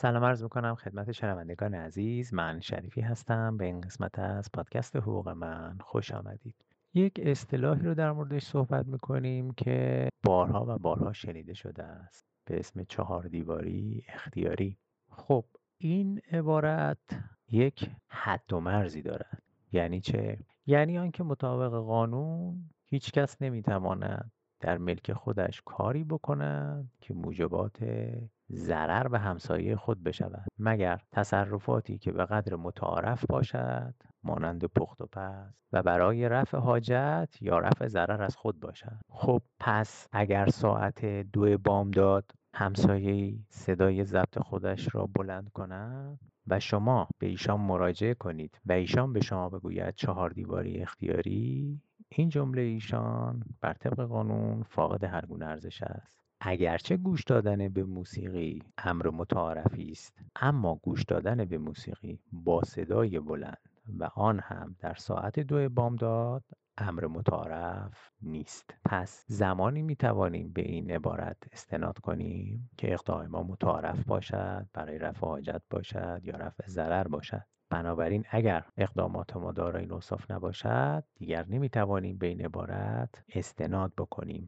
سلام عرض می‌کنم خدمت شنوندگان عزیز. من شریفی هستم. به این قسمت از پادکست حقوق من خوش آمدید. یک اصطلاحی رو در موردش صحبت می‌کنیم که بارها و بارها شنیده شده است. به اسم چهار دیواری اختیاری. خب این عبارت یک حد و مرزی دارد. یعنی چه؟ یعنی آنکه مطابق قانون هیچ کس نمی‌تواند در ملک خودش کاری بکند که موجبات ضرر به همسایه خود بشود مگر تصرفاتی که به قدر متعارف باشد مانند پخت و پز و برای رفع حاجت یا رفع ضرر از خود باشد؟ خب پس اگر ساعت دو بامداد همسایه صدای ضبط خودش را بلند کند و شما به ایشان مراجعه کنید و ایشان به شما بگوید چهار دیواری اختیاری این جمله ایشان بر طبق قانون فاقد هر گونه ارزش است. اگرچه گوش دادن به موسیقی امر متعارفی است اما گوش دادن به موسیقی با صدای بلند و آن هم در ساعت دو بامداد امر متعارف نیست. پس زمانی می توانیم به این عبارت استناد کنیم که اقدام ما متعارف باشد برای رفع حاجت باشد یا رفع ضرر باشد. بنابراین اگر اقدامات ما دارای اوصاف نباشد دیگر نمی توانیم به این عبارت استناد بکنیم.